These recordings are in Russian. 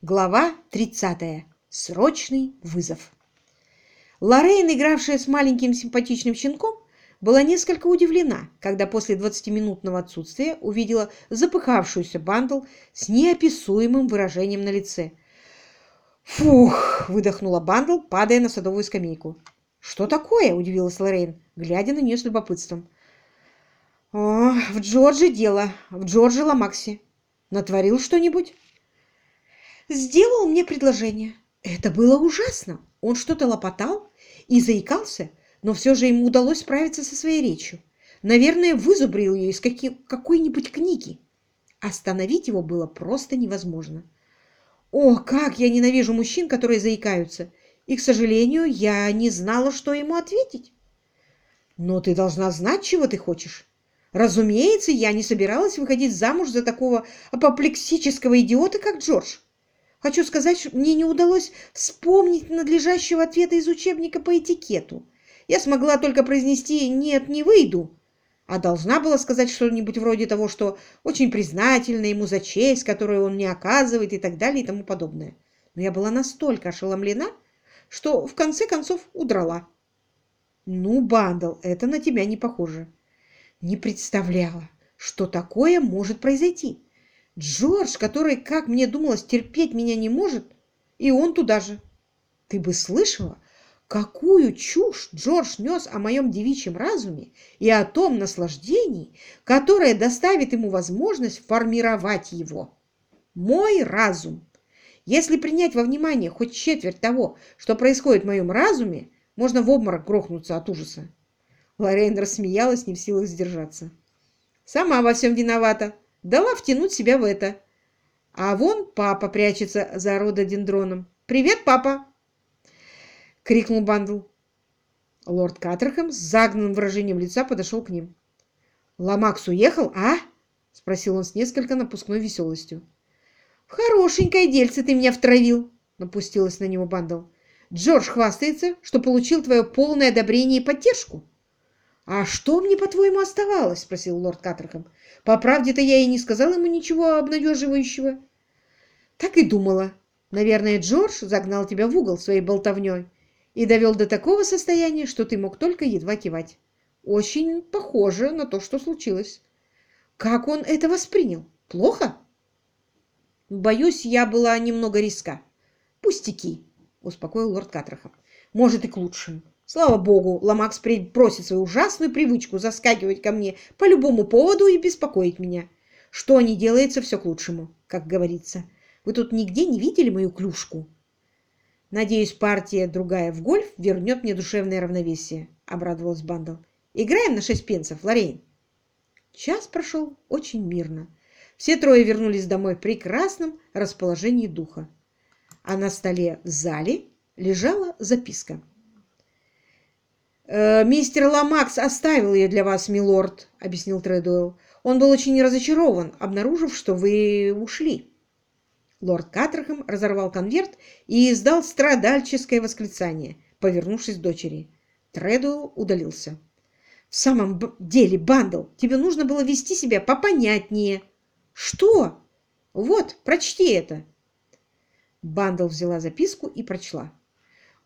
Глава 30. Срочный вызов. Лоррейн, игравшая с маленьким симпатичным щенком, была несколько удивлена, когда после 20-минутного отсутствия увидела запыхавшуюся Бандл с неописуемым выражением на лице. «Фух!» – выдохнула Бандл, падая на садовую скамейку. «Что такое?» – удивилась Лоррейн, глядя на нее с любопытством. «О, в Джорджи дело, в Джорджи Ломаксе. Натворил что-нибудь?» Сделал мне предложение. Это было ужасно. Он что-то лопотал и заикался, но все же ему удалось справиться со своей речью. Наверное, вызубрил ее из какой-нибудь книги. Остановить его было просто невозможно. О, как я ненавижу мужчин, которые заикаются. И, к сожалению, я не знала, что ему ответить. Но ты должна знать, чего ты хочешь. Разумеется, я не собиралась выходить замуж за такого апоплексического идиота, как Джордж. Хочу сказать, мне не удалось вспомнить надлежащего ответа из учебника по этикету. Я смогла только произнести «нет, не выйду», а должна была сказать что-нибудь вроде того, что очень признательна ему за честь, которую он мне оказывает и так далее и тому подобное. Но я была настолько ошеломлена, что в конце концов удрала. Ну, Бандл, это на тебя не похоже. Не представляла, что такое может произойти. Джордж, который, как мне думалось, терпеть меня не может, и он туда же. Ты бы слышала, какую чушь Джордж нес о моем девичьем разуме и о том наслаждении, которое доставит ему возможность формировать его. Мой разум. Если принять во внимание хоть четверть того, что происходит в моем разуме, можно в обморок грохнуться от ужаса. Лоррейн рассмеялась, не в силах сдержаться. «Сама во всем виновата», дала втянуть себя в это. А вон папа прячется за рододендроном. «Привет, папа!» — крикнула Бандл. Лорд Каттерхэм с загнанным выражением лица подошел к ним. «Ломакс уехал, а?» — спросил он с несколько напускной веселостью. «В хорошенькое дельце ты меня втравил!» — напустилась на него Бандл. «Джордж хвастается, что получил твое полное одобрение и поддержку». «А что мне, по-твоему, оставалось?» — спросил лорд Каттерхэм. «По правде-то я и не сказал ему ничего обнадеживающего». «Так и думала. Наверное, Джордж загнал тебя в угол своей болтовней и довел до такого состояния, что ты мог только едва кивать. Очень похоже на то, что случилось. Как он это воспринял? Плохо?» «Боюсь, я была немного риска». «Пустяки», — успокоил лорд Каттерхэм. «Может, и к лучшему». Слава богу, Ламакс бросит свою ужасную привычку заскакивать ко мне по любому поводу и беспокоить меня. Что не делается, все к лучшему, как говорится. Вы тут нигде не видели мою клюшку? Надеюсь, партия другая в гольф вернет мне душевное равновесие, обрадовалась Бандл. Играем на шесть пенсов, Лоррейн. Час прошел очень мирно. Все трое вернулись домой в прекрасном расположении духа. А на столе в зале лежала записка. «Э, «Мистер Ламакс оставил ее для вас, милорд», — объяснил Тредуэлл. «Он был очень разочарован, обнаружив, что вы ушли». Лорд Каттерхэм разорвал конверт и издал страдальческое восклицание, повернувшись к дочери. Тредуэлл удалился. «В самом деле, Бандл, тебе нужно было вести себя попонятнее». «Что?» «Вот, прочти это». Бандл взяла записку и прочла.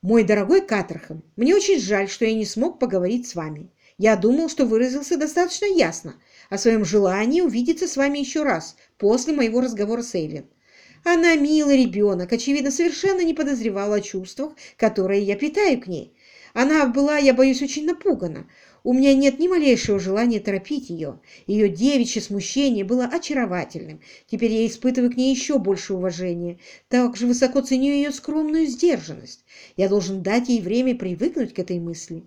«Мой дорогой Каттерхэм, мне очень жаль, что я не смог поговорить с вами. Я думал, что выразился достаточно ясно о своем желании увидеться с вами еще раз после моего разговора с Эйлин. Она милый ребенок, очевидно, совершенно не подозревала о чувствах, которые я питаю к ней. Она была, я боюсь, очень напугана. У меня нет ни малейшего желания торопить ее. Ее девичье смущение было очаровательным. Теперь я испытываю к ней еще больше уважения. Также высоко ценю ее скромную сдержанность. Я должен дать ей время привыкнуть к этой мысли.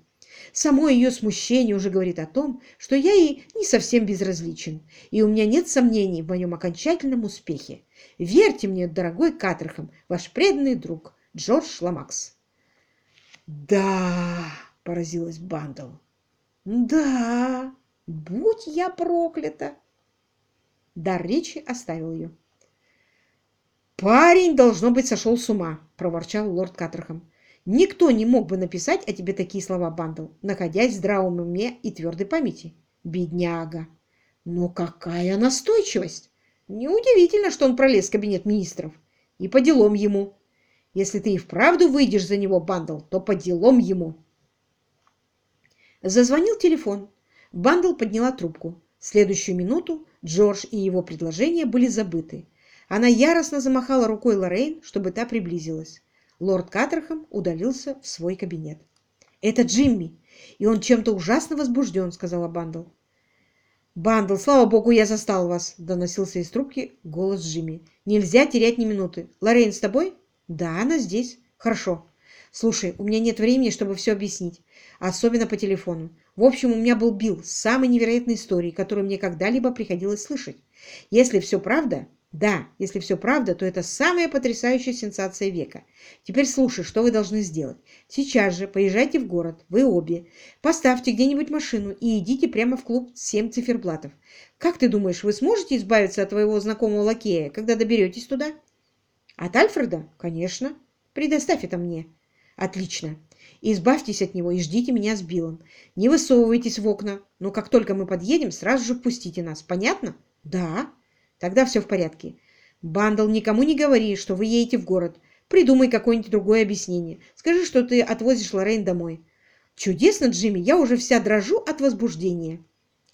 Само ее смущение уже говорит о том, что я ей не совсем безразличен, и у меня нет сомнений в моем окончательном успехе. Верьте мне, дорогой Катерхам, ваш преданный друг Джордж Ламакс. «Да!» – поразилась Бандл. Да, будь я проклята. Дар речи оставил ее. «Парень, должно быть, сошел с ума», — проворчал лорд Каттерхэм. «Никто не мог бы написать о тебе такие слова, Бандл, находясь в здравом уме и твердой памяти. Бедняга! Но какая настойчивость! Неудивительно, что он пролез в кабинет министров. И поделом ему. Если ты и вправду выйдешь за него, Бандл, то поделом ему. Зазвонил телефон. Бандл подняла трубку. В следующую минуту Джордж и его предложения были забыты. Она яростно замахала рукой Лоррейн, чтобы та приблизилась. Лорд Каттерхэм удалился в свой кабинет. «Это Джимми, и он чем-то ужасно возбужден», — сказала Бандл. «Бандл, слава богу, я застал вас!» — доносился из трубки голос Джимми. «Нельзя терять ни минуты. Лоррейн с тобой?» «Да, она здесь. Хорошо. Слушай, у меня нет времени, чтобы все объяснить. Особенно по телефону. В общем, у меня был Билл с самой невероятной историей, которую мне когда-либо приходилось слышать. Если все правда, да, если все правда, то это самая потрясающая сенсация века. Теперь слушай, что вы должны сделать. Сейчас же поезжайте в город, вы обе. Поставьте где-нибудь машину и идите прямо в клуб «Семь циферблатов». Как ты думаешь, вы сможете избавиться от твоего знакомого лакея, когда доберетесь туда? От Альфреда? Конечно. Предоставь это мне. Отлично. Избавьтесь от него и ждите меня с Биллом. Не высовывайтесь в окна, но как только мы подъедем, сразу же впустите нас. Понятно? Да. Тогда все в порядке. Бандл, никому не говори, что вы едете в город. Придумай какое-нибудь другое объяснение. Скажи, что ты отвозишь Лоррейн домой. Чудесно, Джимми, я уже вся дрожу от возбуждения.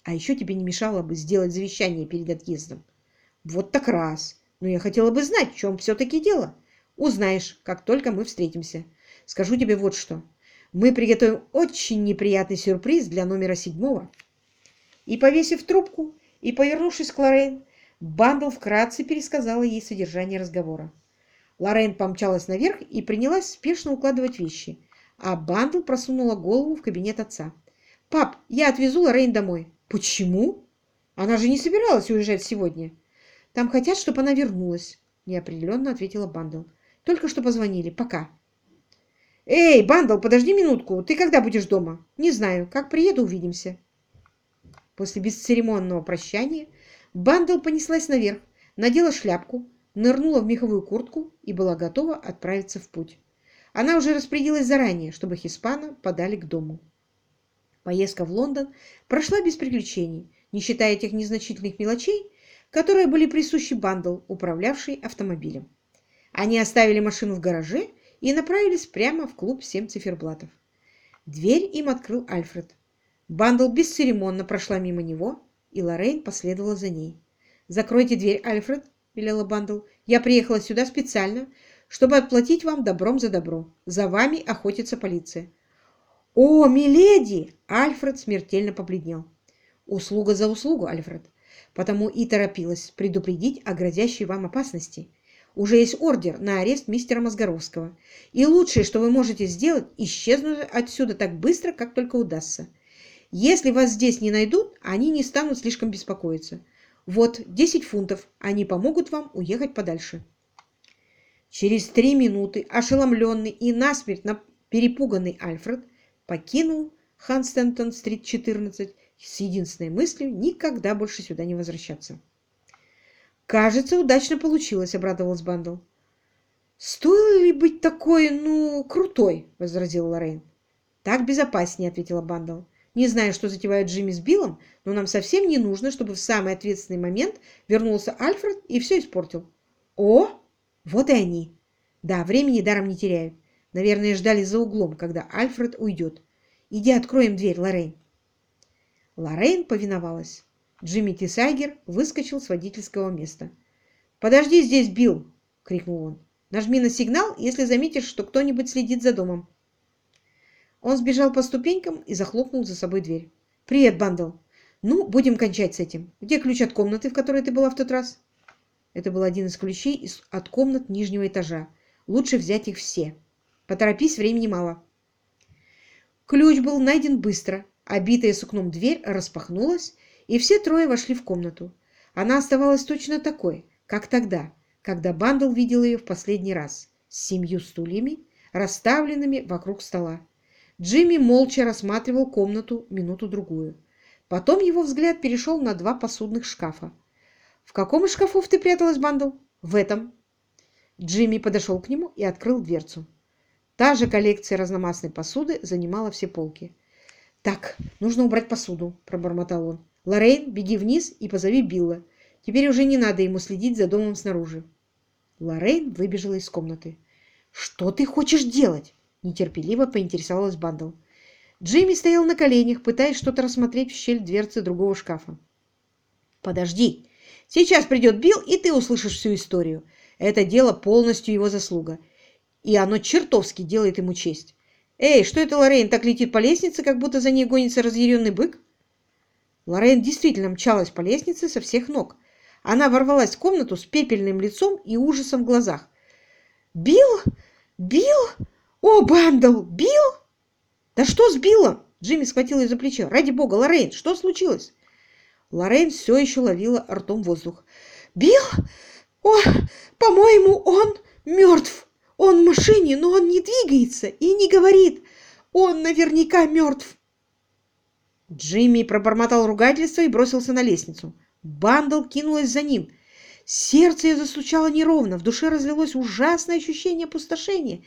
А еще тебе не мешало бы сделать завещание перед отъездом. Вот так раз. Но я хотела бы знать, в чем все-таки дело. Узнаешь, как только мы встретимся. Скажу тебе вот что. Мы приготовим очень неприятный сюрприз для номера седьмого. И, повесив трубку и повернувшись к Лоррейн, Бандл вкратце пересказала ей содержание разговора. Лоррейн помчалась наверх и принялась спешно укладывать вещи, а Бандл просунула голову в кабинет отца. «Пап, я отвезу Лоррейн домой». «Почему? Она же не собиралась уезжать сегодня». «Там хотят, чтобы она вернулась», — неопределенно ответила Бандл. «Только что позвонили. Пока». «Эй, Бандл, подожди минутку. Ты когда будешь дома?» «Не знаю. Как приеду, увидимся». После бесцеремонного прощания Бандл понеслась наверх, надела шляпку, нырнула в меховую куртку и была готова отправиться в путь. Она уже распорядилась заранее, чтобы «Хиспано» подали к дому. Поездка в Лондон прошла без приключений, не считая тех незначительных мелочей, которые были присущи Бандл, управлявшей автомобилем. Они оставили машину в гараже и направились прямо в клуб «Семь циферблатов». Дверь им открыл Альфред. Бандл бесцеремонно прошла мимо него, и Лоррейн последовала за ней. «Закройте дверь, Альфред», — велела Бандл. «Я приехала сюда специально, чтобы отплатить вам добром за добро. За вами охотится полиция». «О, миледи!» — Альфред смертельно побледнел. «Услуга за услугу, Альфред. Потому и торопилась предупредить о грозящей вам опасности. Уже есть ордер на арест мистера Мозгоровского. И лучшее, что вы можете сделать, исчезнуть отсюда так быстро, как только удастся. Если вас здесь не найдут, они не станут слишком беспокоиться. Вот 10 фунтов, они помогут вам уехать подальше. Через три минуты ошеломленный и насмерть перепуганный Альфред покинул Ханстентон-стрит 14 с единственной мыслью никогда больше сюда не возвращаться. «Кажется, удачно получилось», — обрадовалась Бандл. «Стоило ли быть такой, ну, крутой?» — возразила Лоррейн. «Так безопаснее», — ответила Бандл. Не знаю, что затевают Джимми с Биллом, но нам совсем не нужно, чтобы в самый ответственный момент вернулся Альфред и все испортил. О, вот и они. Да, времени даром не теряют. Наверное, ждали за углом, когда Альфред уйдет. Иди откроем дверь, Лоррейн. Лоррейн повиновалась. Джимми Тисайгер выскочил с водительского места. «Подожди здесь, Билл!» — крикнул он. «Нажми на сигнал, если заметишь, что кто-нибудь следит за домом». Он сбежал по ступенькам и захлопнул за собой дверь. «Привет, Бандл. Ну, будем кончать с этим. Где ключ от комнаты, в которой ты была в тот раз?» Это был один из ключей из, от комнат нижнего этажа. Лучше взять их все. Поторопись, времени мало. Ключ был найден быстро. Обитая сукном дверь распахнулась, и все трое вошли в комнату. Она оставалась точно такой, как тогда, когда Бандл видел ее в последний раз, с семью стульями, расставленными вокруг стола. Джимми молча рассматривал комнату минуту-другую. Потом его взгляд перешел на два посудных шкафа. «В каком из шкафов ты пряталась, Бандл?» «В этом». Джимми подошел к нему и открыл дверцу. Та же коллекция разномастной посуды занимала все полки. «Так, нужно убрать посуду», – пробормотал он. «Лоррейн, беги вниз и позови Билла. Теперь уже не надо ему следить за домом снаружи». Лоррейн выбежала из комнаты. «Что ты хочешь делать?» – нетерпеливо поинтересовалась Бандл. Джимми стоял на коленях, пытаясь что-то рассмотреть в щель дверцы другого шкафа. «Подожди! Сейчас придет Билл, и ты услышишь всю историю. Это дело полностью его заслуга. И оно чертовски делает ему честь. Эй, что это Лоррейн так летит по лестнице, как будто за ней гонится разъяренный бык?» Лоррейн действительно мчалась по лестнице со всех ног. Она ворвалась в комнату с пепельным лицом и ужасом в глазах. «Билл? Билл? О, Бандл! Билл?» «Да что с Биллом?» Джимми схватил ее за плечо. «Ради бога, Лоррейн, что случилось?» Лоррейн все еще ловила ртом воздух. «Билл? О, по-моему, он мертв. Он в машине, но он не двигается и не говорит. Он наверняка мертв». Джимми пробормотал ругательство и бросился на лестницу. Бандл кинулась за ним. Сердце ее застучало неровно, в душе разлилось ужасное ощущение опустошения.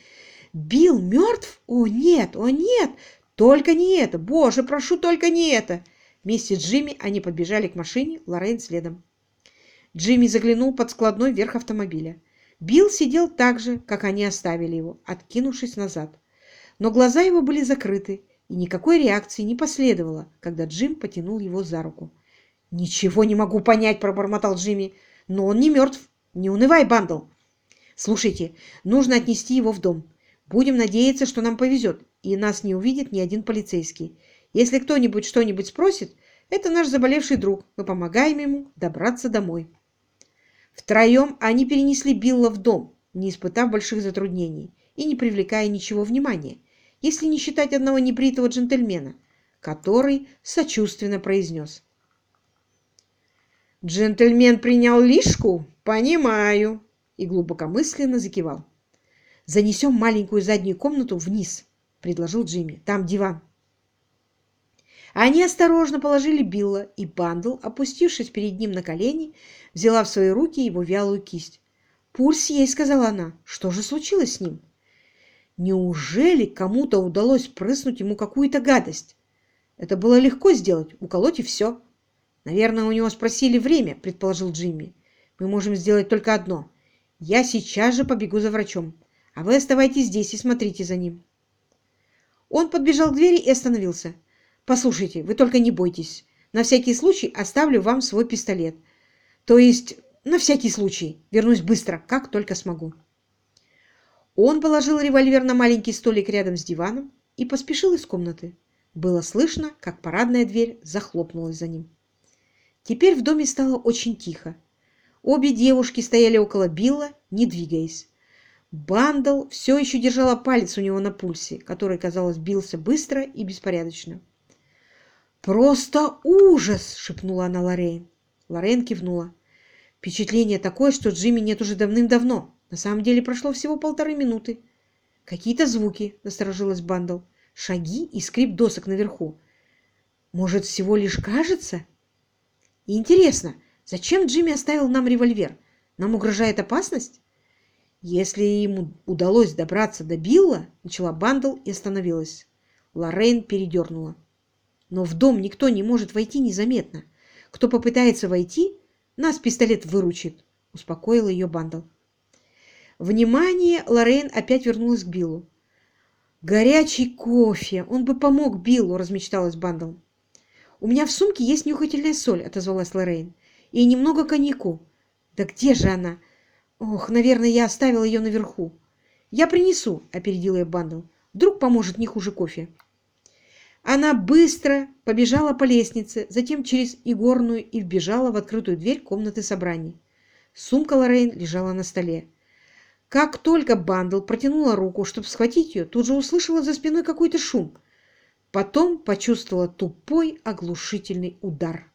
Билл мертв? О, нет, о, нет! Только не это! Боже, прошу, только не это! Вместе с Джимми они подбежали к машине, Лоррейн следом. Джимми заглянул под складной верх автомобиля. Билл сидел так же, как они оставили его, откинувшись назад. Но глаза его были закрыты, и никакой реакции не последовало, когда Джим потянул его за руку. «Ничего не могу понять», — пробормотал Джимми. «Но он не мертв. Не унывай, Бандл. Слушайте, нужно отнести его в дом. Будем надеяться, что нам повезет, и нас не увидит ни один полицейский. Если кто-нибудь что-нибудь спросит, это наш заболевший друг. Мы помогаем ему добраться домой. Втроем они перенесли Билла в дом, не испытав больших затруднений и не привлекая ничего внимания, если не считать одного небритого джентльмена, который сочувственно произнес. «Джентльмен принял лишку? Понимаю!» и глубокомысленно закивал. «Занесем маленькую заднюю комнату вниз», — предложил Джимми. «Там диван». Они осторожно положили Билла, и Бандл, опустившись перед ним на колени, взяла в свои руки его вялую кисть. «Пульс ей», — сказала она. «Что же случилось с ним?» Неужели кому-то удалось прыснуть ему какую-то гадость? Это было легко сделать, уколоть и все. Наверное, у него спросили время, предположил Джимми. Мы можем сделать только одно. Я сейчас же побегу за врачом а вы оставайтесь здесь и смотрите за ним. Он подбежал к двери и остановился. «Послушайте, вы только не бойтесь. На всякий случай оставлю вам свой пистолет. То есть, на всякий случай. Вернусь быстро, как только смогу». Он положил револьвер на маленький столик рядом с диваном и поспешил из комнаты. Было слышно, как парадная дверь захлопнулась за ним. Теперь в доме стало очень тихо. Обе девушки стояли около Билла, не двигаясь. Бандл все еще держала палец у него на пульсе, который, казалось, бился быстро и беспорядочно. «Просто ужас!» — шепнула она Лоррейн. Лоррейн кивнула. «Впечатление такое, что Джимми нет уже давным-давно. На самом деле прошло всего полторы минуты. Какие-то звуки», — насторожилась Бандл. «Шаги и скрип досок наверху. Может, всего лишь кажется?» И «Интересно, зачем Джимми оставил нам револьвер? Нам угрожает опасность?» Если ему удалось добраться до Билла, начала Бандл и остановилась. Лоррейн передернуло. Но в дом никто не может войти незаметно. Кто попытается войти, нас пистолет выручит, успокоила ее Бандл. Внимание Лоррейн опять вернулась к Биллу. «Горячий кофе! Он бы помог Биллу!» – размечталась Бандл. «У меня в сумке есть нюхательная соль», – отозвалась Лоррейн. «И немного коньяку». «Да где же она?» Ох, наверное, я оставила ее наверху. Я принесу, опередила ее Бандл. Вдруг поможет не хуже кофе. Она быстро побежала по лестнице, затем через игорную и вбежала в открытую дверь комнаты собраний. Сумка Лоррейн лежала на столе. Как только Бандл протянула руку, чтобы схватить ее, тут же услышала за спиной какой-то шум. Потом почувствовала тупой оглушительный удар.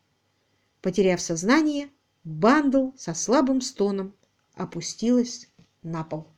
Потеряв сознание, Бандл со слабым стоном опустилась на пол.